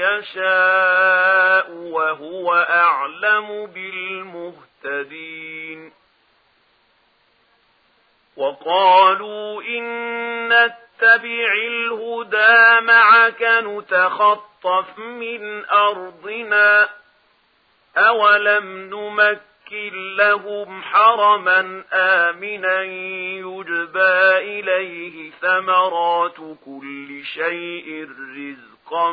يشاء وهو أعلم بالمهتدين. وقالوا إن نتبع الهدى معك نتخطف من أرضنا. أولم نمكن نمكن لهم حرما آمنا يجبى إليه ثمرات كل شيء رزقا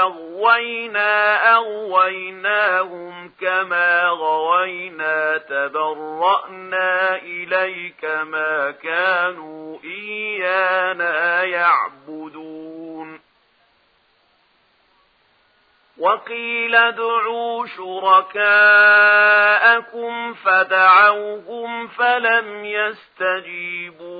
أغوينا أغويناهم كما غوينا تبرأنا إليك ما كانوا إيانا يعبدون وقيل ادعوا شركاءكم فدعوهم فلم يستجيبوا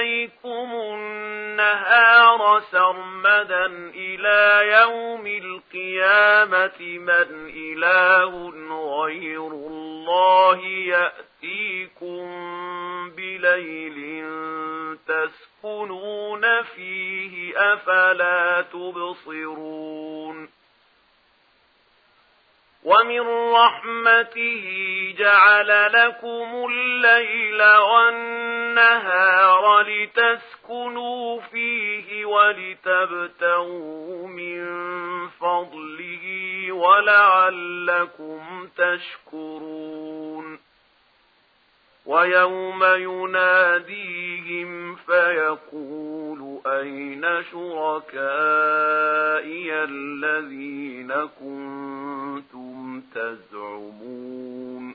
عَلَيْكُمُ النَّهَارَ سَرْمَدًا إِلَى يَوْمِ الْقِيَامَةِ مَنْ إِلَهٌ غَيْرُ اللَّهِ يَأْتِيكُمْ بِلَيْلٍ تَسْكُنُونَ فِيهِ أَفَلَا تُبْصِرُونَ وَمِنْ رَحْمَتِهِ لَكُمُ اللَّيْلَ وَالنَّهَارَ لِتَسْكُنُوا فِيهِ وَلِتَبْتَغُوا مِنْ فَضْلِهِ وَلَعَلَّكُمْ تَشْكُرُونَ وَيَوْمَ يُنَادِيهِمْ فَيَقُولُ أَيْنَ شُرَكَائِيَ الَّذِينَ كُنْتُمْ تَزْعُمُونَ